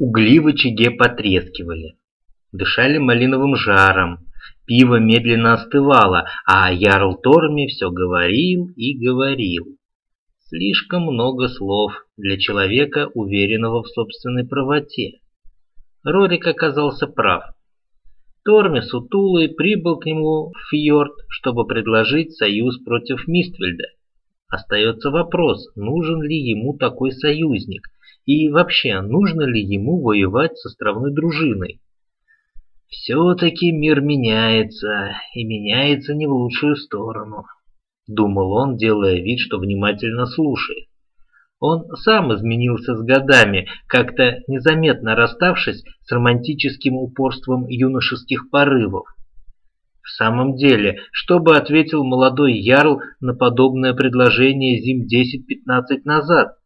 Угли в очаге потрескивали. Дышали малиновым жаром. Пиво медленно остывало, а Ярл Торми все говорил и говорил. Слишком много слов для человека, уверенного в собственной правоте. Рорик оказался прав. Торми Сутулый прибыл к нему в фьорд, чтобы предложить союз против Миствельда. Остается вопрос, нужен ли ему такой союзник, и вообще, нужно ли ему воевать с островной дружиной. «Все-таки мир меняется, и меняется не в лучшую сторону», — думал он, делая вид, что внимательно слушает. Он сам изменился с годами, как-то незаметно расставшись с романтическим упорством юношеских порывов. В самом деле, что бы ответил молодой Ярл на подобное предложение зим 10-15 назад?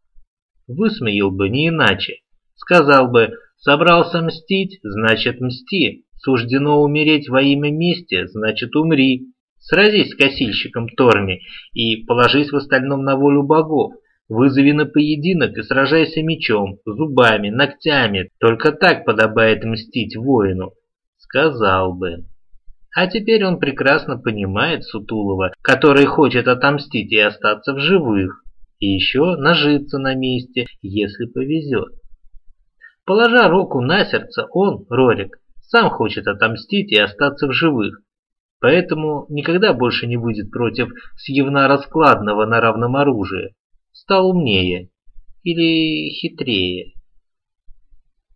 Высмеял бы не иначе. Сказал бы, собрался мстить, значит мсти. Суждено умереть во имя мести, значит умри. Сразись с косильщиком Торми и положись в остальном на волю богов. Вызови на поединок и сражайся мечом, зубами, ногтями. Только так подобает мстить воину. Сказал бы. А теперь он прекрасно понимает Сутулова, который хочет отомстить и остаться в живых. И еще нажиться на месте, если повезет. Положа руку на сердце, он, Рорик, сам хочет отомстить и остаться в живых. Поэтому никогда больше не будет против Сьевна Раскладного на равном оружии. Стал умнее или хитрее.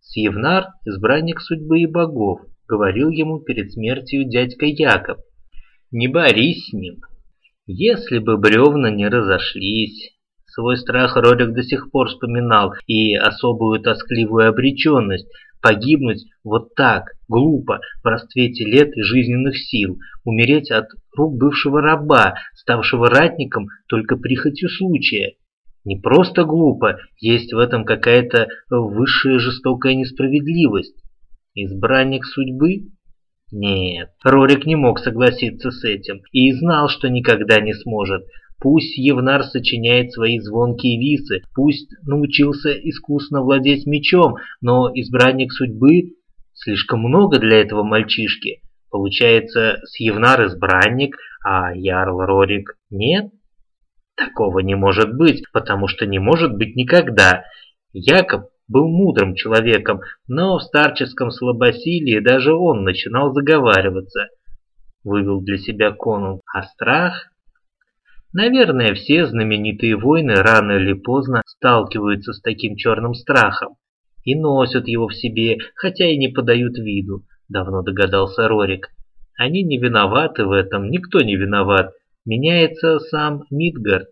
Сьевнар – избранник судьбы и богов, говорил ему перед смертью дядька Яков. Не борись с ним. Если бы бревна не разошлись, Свой страх Рорик до сих пор вспоминал и особую тоскливую обреченность погибнуть вот так, глупо, в расцвете лет и жизненных сил, умереть от рук бывшего раба, ставшего ратником только прихотью случая. Не просто глупо, есть в этом какая-то высшая жестокая несправедливость. Избранник судьбы? Нет, Рорик не мог согласиться с этим и знал, что никогда не сможет. Пусть Евнар сочиняет свои звонкие висы, пусть научился искусно владеть мечом, но избранник судьбы слишком много для этого мальчишки. Получается, с Евнар избранник, а Ярл Рорик нет? Такого не может быть, потому что не может быть никогда. Якоб был мудрым человеком, но в старческом слабосилии даже он начинал заговариваться. Вывел для себя конунг, а страх Наверное, все знаменитые войны рано или поздно сталкиваются с таким черным страхом и носят его в себе, хотя и не подают виду, давно догадался Рорик. Они не виноваты в этом, никто не виноват. Меняется сам Мидгард.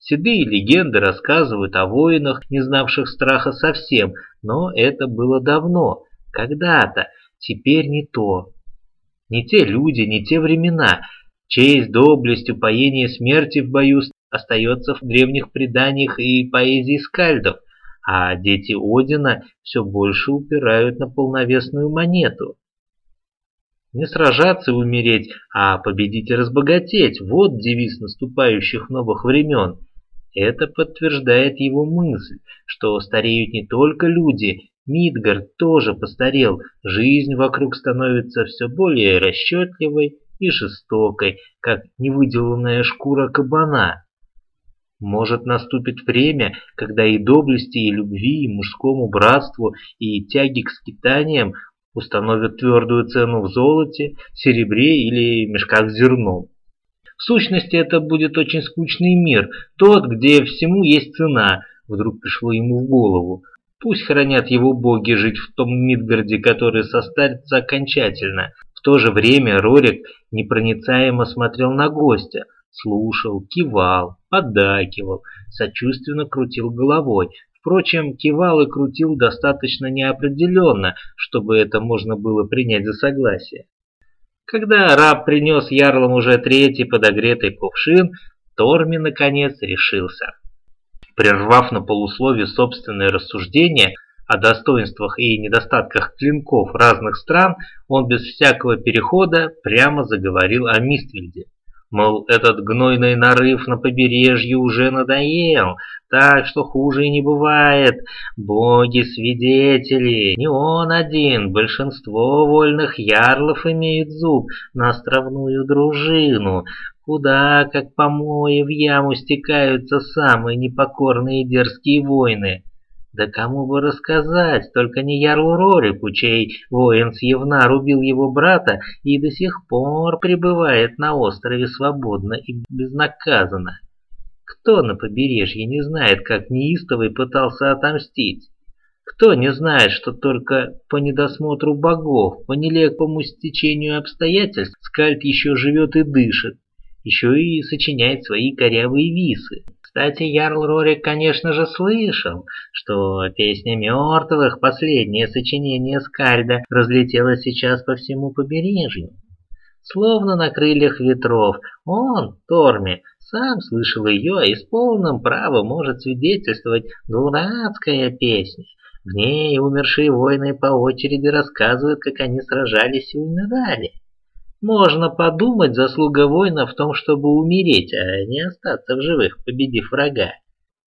Седые легенды рассказывают о воинах, не знавших страха совсем, но это было давно, когда-то, теперь не то. Не те люди, не те времена – Честь, доблесть, упоение смерти в бою остается в древних преданиях и поэзии скальдов, а дети Одина все больше упирают на полновесную монету. Не сражаться и умереть, а победить и разбогатеть – вот девиз наступающих новых времен. Это подтверждает его мысль, что стареют не только люди, Мидгард тоже постарел, жизнь вокруг становится все более расчетливой и жестокой, как невыделанная шкура кабана. Может наступит время, когда и доблести, и любви, и мужскому братству, и тяги к скитаниям установят твердую цену в золоте, серебре или мешках с зерном. В сущности, это будет очень скучный мир, тот, где всему есть цена, вдруг пришло ему в голову. Пусть хранят его боги жить в том Мидгарде, который состарится окончательно, в то же время Рорик непроницаемо смотрел на гостя, слушал, кивал, поддакивал, сочувственно крутил головой. Впрочем, кивал и крутил достаточно неопределенно, чтобы это можно было принять за согласие. Когда раб принес ярлам уже третий подогретый кувшин, Торми наконец решился. Прервав на полусловие собственное рассуждение, о достоинствах и недостатках клинков разных стран, он без всякого перехода прямо заговорил о Миствельде. Мол, этот гнойный нарыв на побережье уже надоел, так что хуже и не бывает. Боги-свидетели, не он один, большинство вольных ярлов имеют зуб на островную дружину, куда, как помои в яму, стекаются самые непокорные и дерзкие войны. Да кому бы рассказать, только не Ярлу Рорику, чей воин с Евна рубил его брата и до сих пор пребывает на острове свободно и безнаказанно. Кто на побережье не знает, как неистовый пытался отомстить? Кто не знает, что только по недосмотру богов, по нелепому стечению обстоятельств Скальд еще живет и дышит, еще и сочиняет свои корявые висы? Кстати, Ярл Рорик, конечно же, слышал, что песня мертвых, последнее сочинение Скальда, разлетело сейчас по всему побережью. Словно на крыльях ветров, он, Торми, сам слышал ее и с полным правом может свидетельствовать дурацкая песня. В ней умершие воины по очереди рассказывают, как они сражались и умирали. Можно подумать, заслуга воина в том, чтобы умереть, а не остаться в живых, победив врага.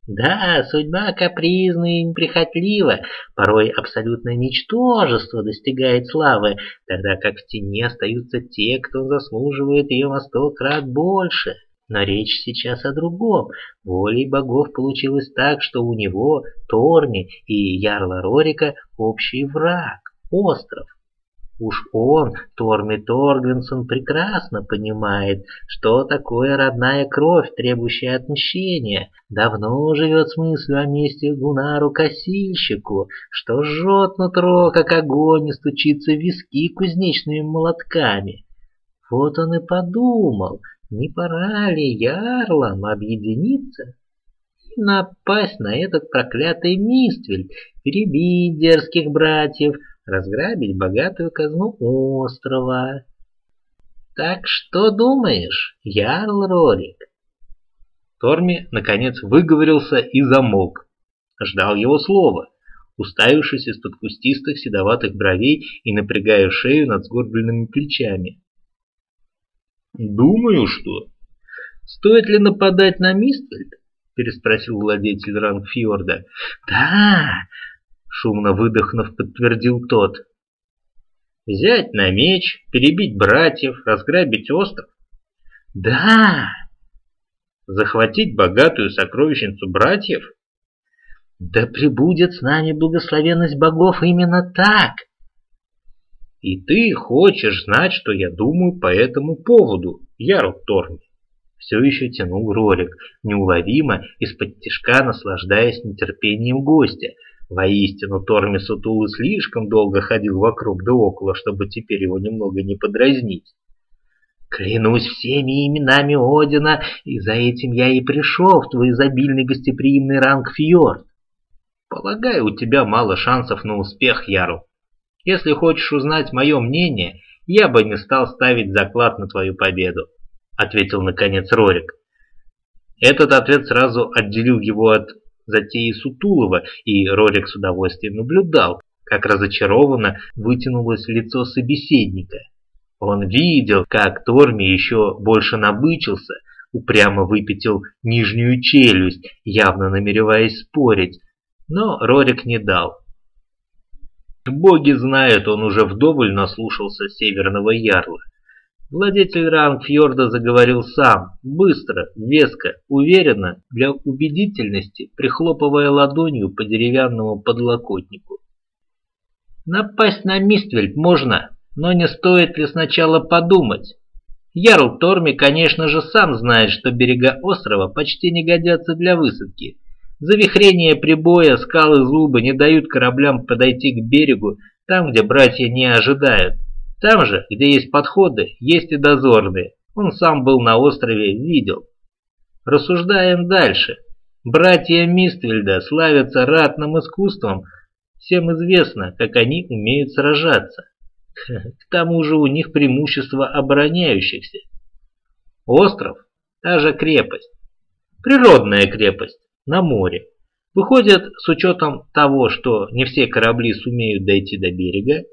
Да, судьба капризна и неприхотлива, порой абсолютное ничтожество достигает славы, тогда как в тени остаются те, кто заслуживает ее во сто крат больше. Но речь сейчас о другом. Волей богов получилось так, что у него, Торми и Ярла Рорика общий враг – остров. Уж он, Торми Торгвинсон, прекрасно понимает, что такое родная кровь, требующая отмщения. Давно живет с мыслью о месте Гунару-косильщику, что жжет нутро, как огонь, и стучится в виски кузнечными молотками. Вот он и подумал, не пора ли ярлам объединиться и напасть на этот проклятый Миствель, перебить дерзких братьев, разграбить богатую казну острова. Так что думаешь, Ярл Рорик? Торми, наконец, выговорился и замолк. Ждал его слова, уставившись из-под кустистых седоватых бровей и напрягая шею над сгорбленными плечами. «Думаю, что...» «Стоит ли нападать на Миствельд?» переспросил владетель Рангфьорда. «Да, Шумно выдохнув, подтвердил тот. Взять на меч, перебить братьев, разграбить остров? Да! Захватить богатую сокровищницу братьев? Да пребудет с нами благословенность богов именно так! И ты хочешь знать, что я думаю по этому поводу, Ярл Торни? Все еще тянул Рорик, неуловимо, из-под тишка наслаждаясь нетерпением гостя, Воистину, Торми Сутулы слишком долго ходил вокруг да около, чтобы теперь его немного не подразнить. Клянусь всеми именами Одина, и за этим я и пришел в твой изобильный гостеприимный ранг Фьорд. Полагаю, у тебя мало шансов на успех, Яру. Если хочешь узнать мое мнение, я бы не стал ставить заклад на твою победу, ответил наконец Рорик. Этот ответ сразу отделил его от затеи Сутулова, и Рорик с удовольствием наблюдал, как разочарованно вытянулось лицо собеседника. Он видел, как Торми еще больше набычился, упрямо выпятил нижнюю челюсть, явно намереваясь спорить, но Рорик не дал. Боги знают, он уже вдоволь наслушался Северного Ярла. Владетель Рангфьорда заговорил сам, быстро, веско, уверенно, для убедительности, прихлопывая ладонью по деревянному подлокотнику. Напасть на Миствельд можно, но не стоит ли сначала подумать? Ярл Торми, конечно же, сам знает, что берега острова почти не годятся для высадки. Завихрение прибоя, скалы зубы не дают кораблям подойти к берегу там, где братья не ожидают. Там же, где есть подходы, есть и дозорные. Он сам был на острове, видел. Рассуждаем дальше. Братья Миствельда славятся ратным искусством. Всем известно, как они умеют сражаться. К тому же у них преимущество обороняющихся. Остров – та же крепость. Природная крепость на море. Выходит, с учетом того, что не все корабли сумеют дойти до берега,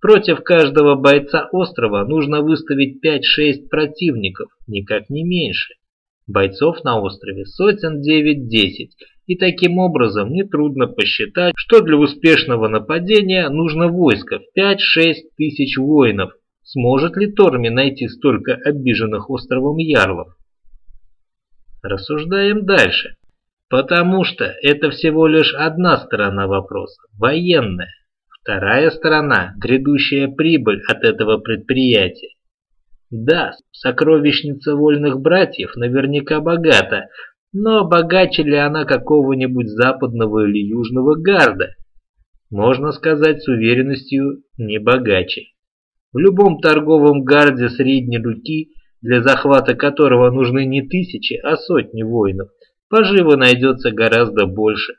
Против каждого бойца острова нужно выставить 5-6 противников, никак не меньше. Бойцов на острове сотен 9-10, и таким образом нетрудно посчитать, что для успешного нападения нужно войско в 5-6 тысяч воинов. Сможет ли Торми найти столько обиженных островом ярлов? Рассуждаем дальше. Потому что это всего лишь одна сторона вопроса, военная. Вторая сторона – грядущая прибыль от этого предприятия. Да, сокровищница вольных братьев наверняка богата, но богаче ли она какого-нибудь западного или южного гарда? Можно сказать с уверенностью, не богаче. В любом торговом гарде средней руки, для захвата которого нужны не тысячи, а сотни воинов, поживо найдется гораздо больше.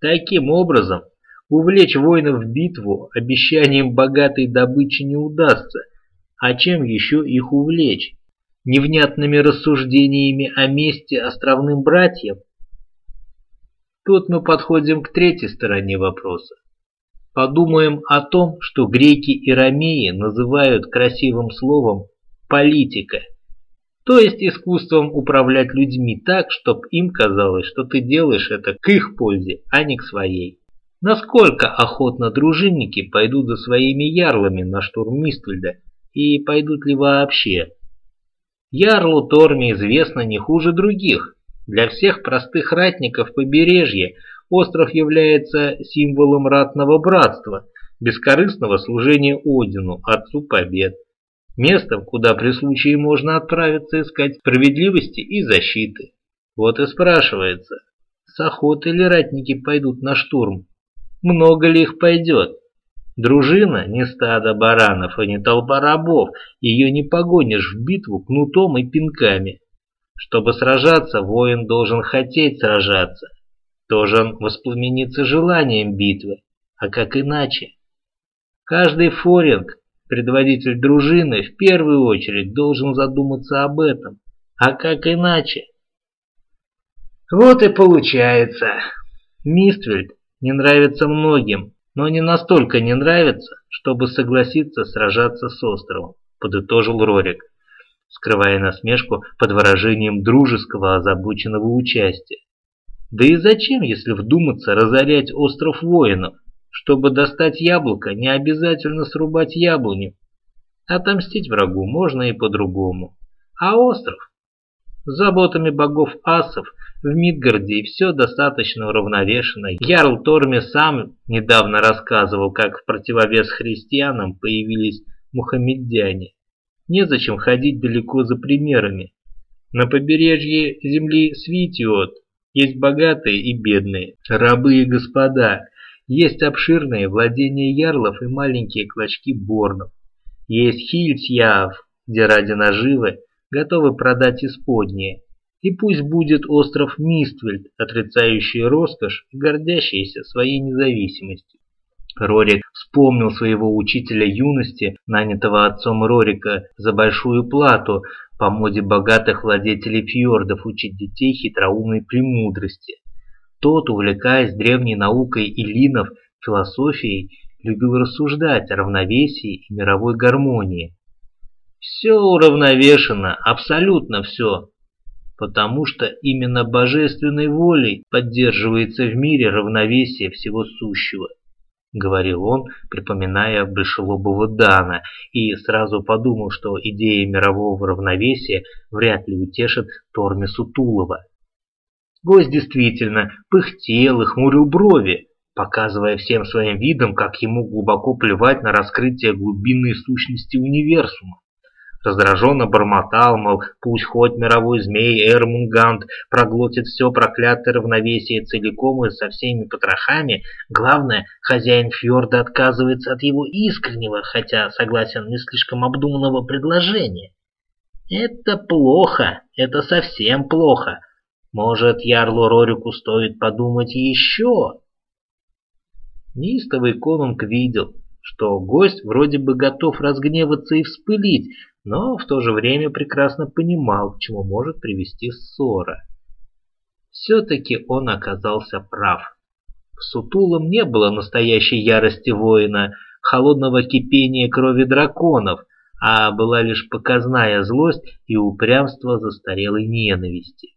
Таким образом, увлечь воинов в битву обещанием богатой добычи не удастся, а чем еще их увлечь? Невнятными рассуждениями о месте островным братьям? Тут мы подходим к третьей стороне вопроса. Подумаем о том, что греки и ромеи называют красивым словом «политика», то есть искусством управлять людьми так, чтобы им казалось, что ты делаешь это к их пользе, а не к своей. Насколько охотно дружинники пойдут за своими ярлами на штурм Миствельда, и пойдут ли вообще? Ярлу Торме известно не хуже других. Для всех простых ратников побережья остров является символом ратного братства, бескорыстного служения Одину, Отцу Побед. Местом, куда при случае можно отправиться искать справедливости и защиты. Вот и спрашивается, с охотой ли ратники пойдут на штурм? Много ли их пойдет? Дружина не стадо баранов и не толпа рабов, ее не погонишь в битву кнутом и пинками. Чтобы сражаться, воин должен хотеть сражаться. Должен воспламениться желанием битвы, а как иначе? Каждый форинг, предводитель дружины, в первую очередь должен задуматься об этом. А как иначе? Вот и получается. Миствельд не нравится многим, но не настолько не нравится, чтобы согласиться сражаться с островом, подытожил Рорик, скрывая насмешку под выражением дружеского озабоченного участия. Да и зачем, если вдуматься, разорять остров воинов? Чтобы достать яблоко, не обязательно срубать яблоню. Отомстить врагу можно и по-другому. А остров? Заботами богов асов в Мидгарде все достаточно уравновешено. Ярл Торми сам недавно рассказывал, как в противовес христианам появились мухаммедяне. Незачем ходить далеко за примерами. На побережье земли Свитиот есть богатые и бедные, рабы и господа, есть обширные владения ярлов и маленькие клочки борнов. Есть Хильтьяв, где ради наживы готовы продать исподнее. И пусть будет остров Миствельд, отрицающий роскошь и гордящийся своей независимостью. Рорик вспомнил своего учителя юности, нанятого отцом Рорика за большую плату, по моде богатых владетелей фьордов учить детей хитроумной премудрости. Тот, увлекаясь древней наукой Илинов, философией, любил рассуждать о равновесии и мировой гармонии. Все уравновешено, абсолютно все, потому что именно божественной волей поддерживается в мире равновесие всего сущего, говорил он, припоминая Большелобова Дана, и сразу подумал, что идея мирового равновесия вряд ли утешит Тормису Тулова. Гость действительно пыхтел и хмурил брови, показывая всем своим видом, как ему глубоко плевать на раскрытие глубинной сущности универсума раздраженно бормотал, мол, пусть хоть мировой змей Эрмунгант проглотит все проклятое равновесие целиком и со всеми потрохами, главное, хозяин фьорда отказывается от его искреннего, хотя согласен не слишком обдуманного предложения. Это плохо, это совсем плохо. Может, Ярлу Рорику стоит подумать еще? Неистовый конунг видел, что гость вроде бы готов разгневаться и вспылить, но в то же время прекрасно понимал, к чему может привести ссора. Все-таки он оказался прав. В Сутулом не было настоящей ярости воина, холодного кипения крови драконов, а была лишь показная злость и упрямство застарелой ненависти.